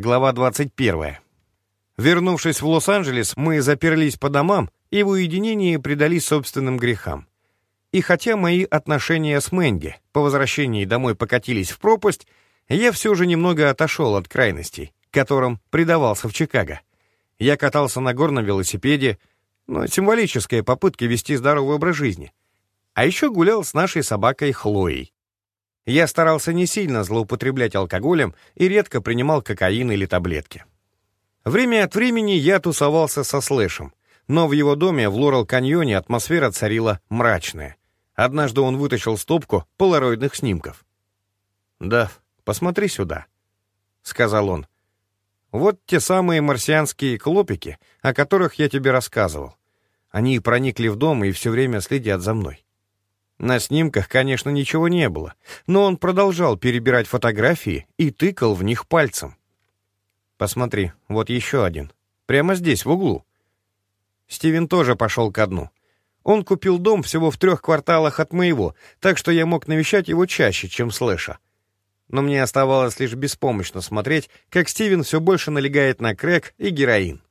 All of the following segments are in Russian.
Глава 21. Вернувшись в Лос-Анджелес, мы заперлись по домам и в уединении предались собственным грехам. И хотя мои отношения с Мэнди по возвращении домой покатились в пропасть, я все же немного отошел от крайностей, которым предавался в Чикаго. Я катался на горном велосипеде, но символическая попытка вести здоровый образ жизни. А еще гулял с нашей собакой Хлоей. Я старался не сильно злоупотреблять алкоголем и редко принимал кокаин или таблетки. Время от времени я тусовался со Слэшем, но в его доме в Лорел-каньоне атмосфера царила мрачная. Однажды он вытащил стопку полароидных снимков. «Да, посмотри сюда», — сказал он. «Вот те самые марсианские клопики, о которых я тебе рассказывал. Они проникли в дом и все время следят за мной. На снимках, конечно, ничего не было, но он продолжал перебирать фотографии и тыкал в них пальцем. Посмотри, вот еще один. Прямо здесь, в углу. Стивен тоже пошел ко дну. Он купил дом всего в трех кварталах от моего, так что я мог навещать его чаще, чем Слэша. Но мне оставалось лишь беспомощно смотреть, как Стивен все больше налегает на крэк и героин.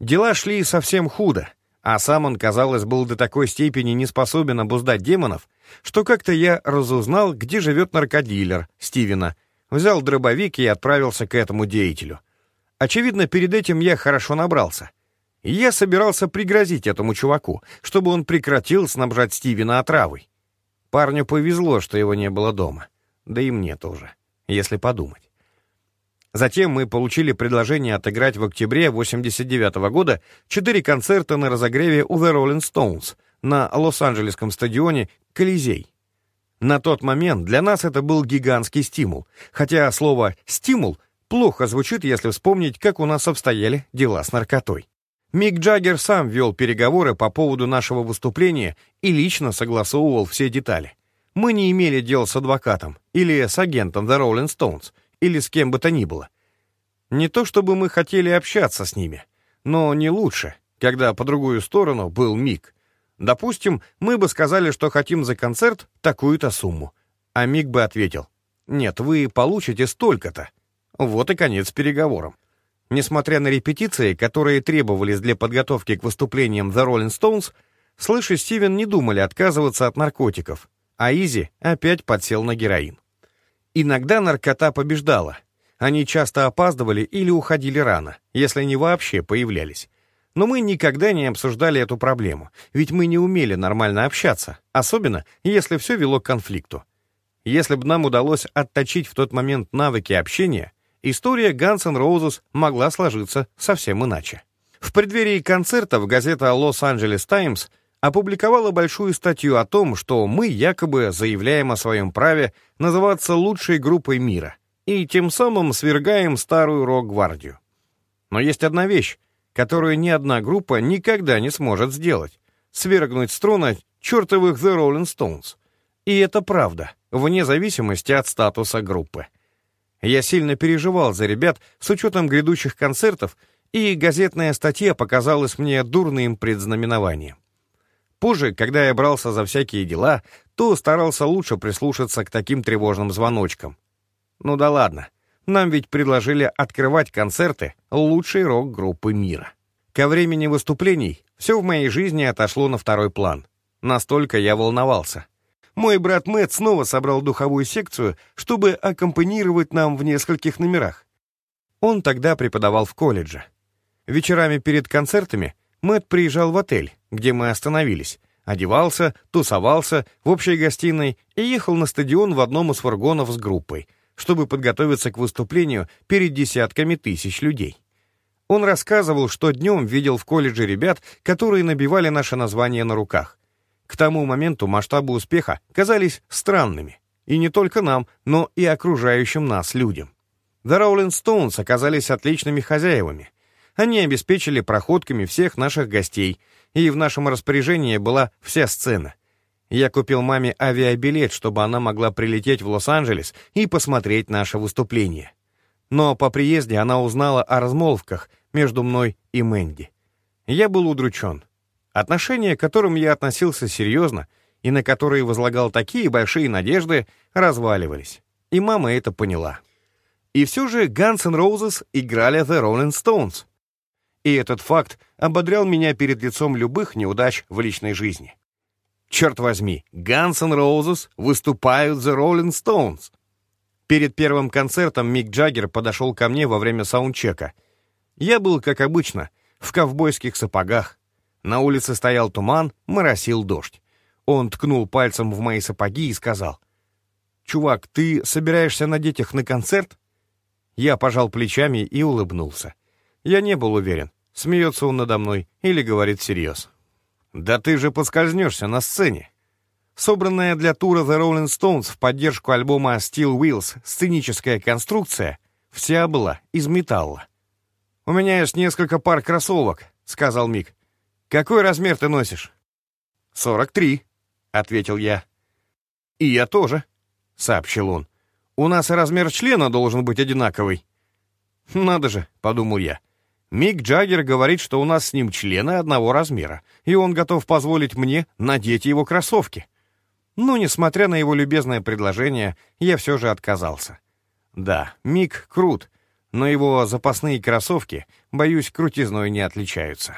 Дела шли совсем худо. А сам он, казалось, был до такой степени не способен обуздать демонов, что как-то я разузнал, где живет наркодилер Стивена, взял дробовик и отправился к этому деятелю. Очевидно, перед этим я хорошо набрался. я собирался пригрозить этому чуваку, чтобы он прекратил снабжать Стивена отравой. Парню повезло, что его не было дома. Да и мне тоже, если подумать. Затем мы получили предложение отыграть в октябре 89 -го года четыре концерта на разогреве у The Rolling Stones на Лос-Анджелесском стадионе «Колизей». На тот момент для нас это был гигантский стимул, хотя слово «стимул» плохо звучит, если вспомнить, как у нас обстояли дела с наркотой. Мик Джаггер сам вел переговоры по поводу нашего выступления и лично согласовывал все детали. Мы не имели дел с адвокатом или с агентом The Rolling Stones — или с кем бы то ни было. Не то чтобы мы хотели общаться с ними, но не лучше, когда по другую сторону был Мик. Допустим, мы бы сказали, что хотим за концерт такую-то сумму, а Мик бы ответил, «Нет, вы получите столько-то». Вот и конец переговорам. Несмотря на репетиции, которые требовались для подготовки к выступлениям The Rolling Stones, Слыш и Стивен не думали отказываться от наркотиков, а Изи опять подсел на героин. Иногда наркота побеждала. Они часто опаздывали или уходили рано, если они вообще появлялись. Но мы никогда не обсуждали эту проблему, ведь мы не умели нормально общаться, особенно если все вело к конфликту. Если бы нам удалось отточить в тот момент навыки общения, история Guns N' могла сложиться совсем иначе. В преддверии концертов газета Los Angeles Times опубликовала большую статью о том, что мы якобы заявляем о своем праве называться лучшей группой мира и тем самым свергаем старую рок-гвардию. Но есть одна вещь, которую ни одна группа никогда не сможет сделать — свергнуть с трона чертовых The Rolling Stones. И это правда, вне зависимости от статуса группы. Я сильно переживал за ребят с учетом грядущих концертов, и газетная статья показалась мне дурным предзнаменованием. Позже, когда я брался за всякие дела, то старался лучше прислушаться к таким тревожным звоночкам. Ну да ладно, нам ведь предложили открывать концерты лучшей рок-группы мира. Ко времени выступлений все в моей жизни отошло на второй план. Настолько я волновался. Мой брат Мэтт снова собрал духовую секцию, чтобы аккомпанировать нам в нескольких номерах. Он тогда преподавал в колледже. Вечерами перед концертами Мэтт приезжал в отель, где мы остановились, одевался, тусовался в общей гостиной и ехал на стадион в одном из фургонов с группой, чтобы подготовиться к выступлению перед десятками тысяч людей. Он рассказывал, что днем видел в колледже ребят, которые набивали наше название на руках. К тому моменту масштабы успеха казались странными. И не только нам, но и окружающим нас людям. The Rolling Stones оказались отличными хозяевами. Они обеспечили проходками всех наших гостей, и в нашем распоряжении была вся сцена. Я купил маме авиабилет, чтобы она могла прилететь в Лос-Анджелес и посмотреть наше выступление. Но по приезде она узнала о размолвках между мной и Мэнди. Я был удручен. Отношения, к которым я относился серьезно и на которые возлагал такие большие надежды, разваливались. И мама это поняла. И все же Guns N' Roses играли The Rolling Stones. И этот факт ободрял меня перед лицом любых неудач в личной жизни. Черт возьми, Guns N' Roses выступают The Rolling Stones. Перед первым концертом Мик Джаггер подошел ко мне во время саундчека. Я был, как обычно, в ковбойских сапогах. На улице стоял туман, моросил дождь. Он ткнул пальцем в мои сапоги и сказал, «Чувак, ты собираешься надеть их на концерт?» Я пожал плечами и улыбнулся. Я не был уверен, смеется он надо мной или говорит всерьез. «Да ты же поскользнешься на сцене!» Собранная для тура The Rolling Stones в поддержку альбома Steel Wheels сценическая конструкция вся была из металла. «У меня есть несколько пар кроссовок», — сказал Мик. «Какой размер ты носишь?» «Сорок три», — ответил я. «И я тоже», — сообщил он. У нас размер члена должен быть одинаковый». «Надо же», — подумал я. Мик Джаггер говорит, что у нас с ним члены одного размера, и он готов позволить мне надеть его кроссовки. Но, несмотря на его любезное предложение, я все же отказался. Да, Мик крут, но его запасные кроссовки, боюсь, крутизной не отличаются.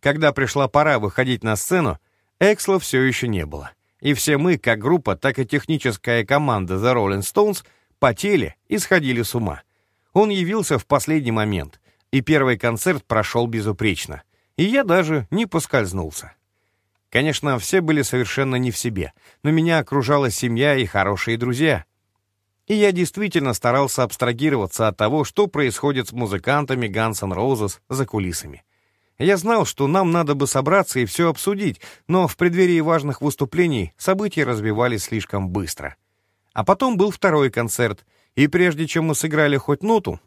Когда пришла пора выходить на сцену, Эксла все еще не было и все мы, как группа, так и техническая команда The Rolling Stones, потели и сходили с ума. Он явился в последний момент, и первый концерт прошел безупречно, и я даже не поскользнулся. Конечно, все были совершенно не в себе, но меня окружала семья и хорошие друзья. И я действительно старался абстрагироваться от того, что происходит с музыкантами Guns N' Roses за кулисами. Я знал, что нам надо бы собраться и все обсудить, но в преддверии важных выступлений события развивались слишком быстро. А потом был второй концерт, и прежде чем мы сыграли хоть ноту,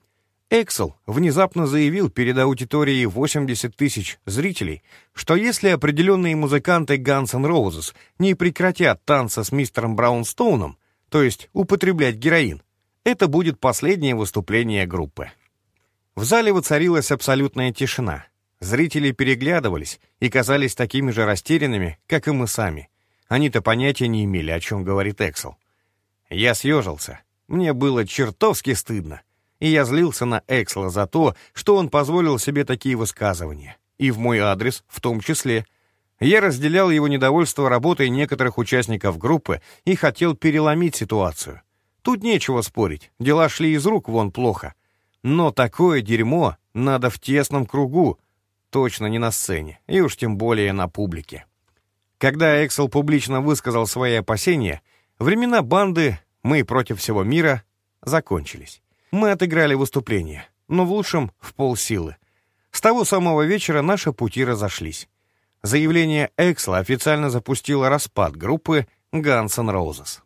Эксел внезапно заявил перед аудиторией 80 тысяч зрителей, что если определенные музыканты Guns N' Roses не прекратят танца с мистером Браунстоуном, то есть употреблять героин, это будет последнее выступление группы. В зале воцарилась абсолютная тишина — Зрители переглядывались и казались такими же растерянными, как и мы сами. Они-то понятия не имели, о чем говорит Эксел. Я съежился. Мне было чертовски стыдно. И я злился на Эксела за то, что он позволил себе такие высказывания. И в мой адрес в том числе. Я разделял его недовольство работой некоторых участников группы и хотел переломить ситуацию. Тут нечего спорить, дела шли из рук вон плохо. Но такое дерьмо надо в тесном кругу, точно не на сцене, и уж тем более на публике. Когда Эксел публично высказал свои опасения, времена банды «Мы против всего мира» закончились. Мы отыграли выступление, но в лучшем — в полсилы. С того самого вечера наши пути разошлись. Заявление Эксла официально запустило распад группы Guns N'.